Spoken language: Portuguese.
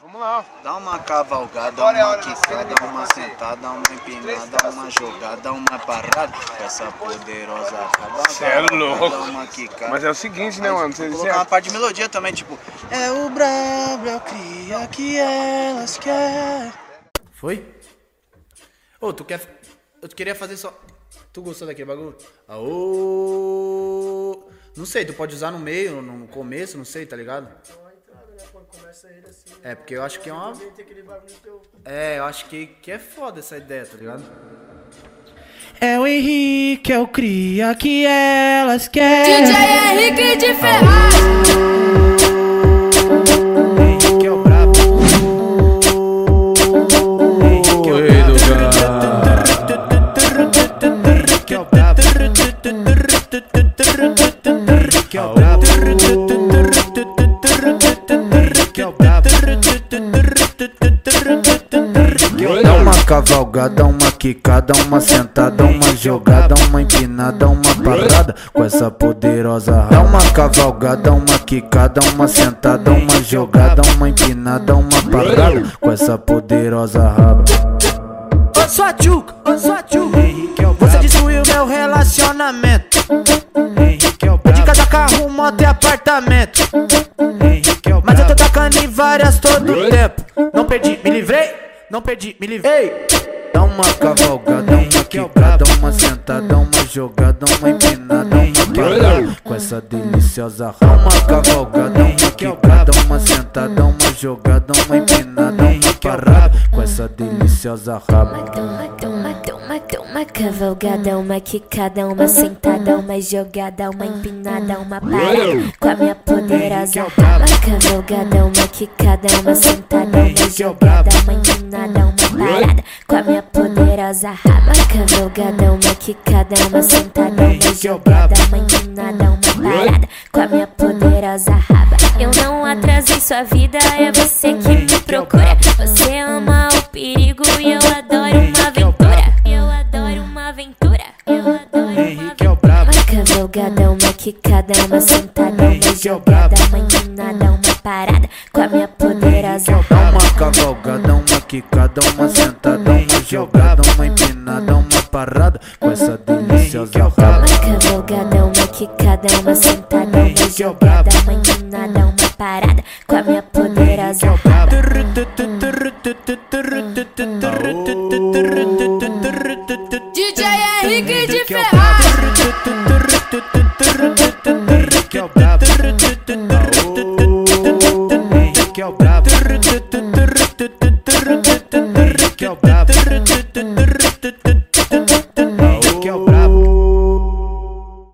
Vamos lá. Dá uma cavalgada, uma quicada, uma sentada, uma empinada, uma jogada, uma parada. Essa poderosa raba. Cê é louco. Uma quicada. Mas é o seguinte, né, mano? Você, Vou você, colocar uma parte de melodia também, tipo. É o brabo, é o cria que elas querem. Foi? Ô, tu quer. Eu queria fazer só. Tu gostou daquele bagulho? Aô! Não sei, tu pode usar no meio, no começo, não sei, tá ligado? É, porque eu acho que é uma. É, eu acho que, que é foda essa ideia, tá ligado? É o Henrique, é o Cria que elas querem. DJ Henrique de Ferraz. Cavalgada, uma quicada, uma sentada, uma jogada, uma empinada, uma parada com essa poderosa raba. Dá uma cavalgada, uma quicada, uma sentada, uma jogada, uma empinada, uma parada com essa poderosa raba. Ô sua tchuca, ô sua tchuca, você destruiu meu relacionamento. De cada carro, moto e apartamento. Não perdi, me livrei. Dá uma cavalgada, uma quebrada, uma sentada, uma jogada, uma empinada, uma parada. Com essa deliciosa raba. Uma cavalgada, uma quebrada, uma sentada, uma jogada, uma empinada, uma parada. Com essa deliciosa raba. Uma cavalgada, uma quicada, uma sentada, uma jogada, uma empinada, uma parada com a minha poderosa raba. Uma cavalgada, uma quicada, uma sentada, uma jogada, uma empinada, uma parada com a minha poderosa raba. Uma cavalgada, uma quicada, uma sentada, uma jogada, uma empinada, uma parada com a minha poderosa raba. Eu não atrasei sua vida, é você que me procura. Você ama o perigo e eu adoro Eu adoro Henrique é o brabo. uma cavalgada, uma quicada, uma sentada, uma jogada, uma empinada, uma parada com a minha poderosa Dá uma cavalgada, uma quicada, uma sentada, uma jogada, uma empinada, uma parada com essa deliciosa raba. Uma cavalgada, uma quicada, uma sentada, uma jogada, uma empinada, uma parada com a minha poderosa raba. DJ Henrique de Ferraz. Henrique é o brabo. Henrique é o brabo. Henrique é o brabo.